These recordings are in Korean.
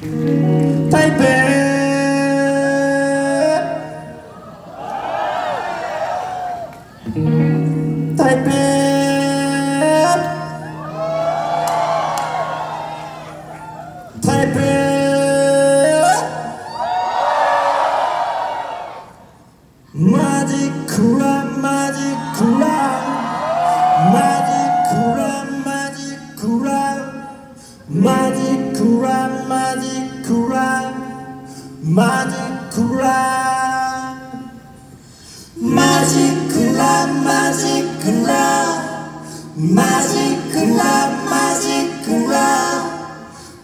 타이페이. 마지 마지쿠라 마지쿠라 마지쿠라 마지쿠라 마지쿠라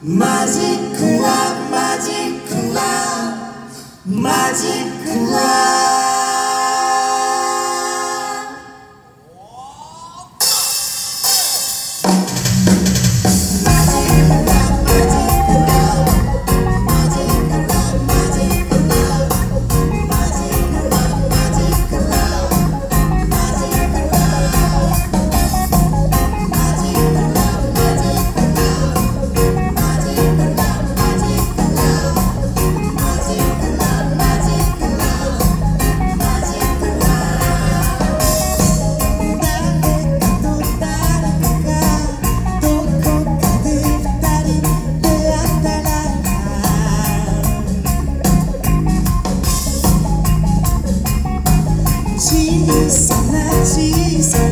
마지쿠라 마지쿠라 마지쿠라 Diz, diz,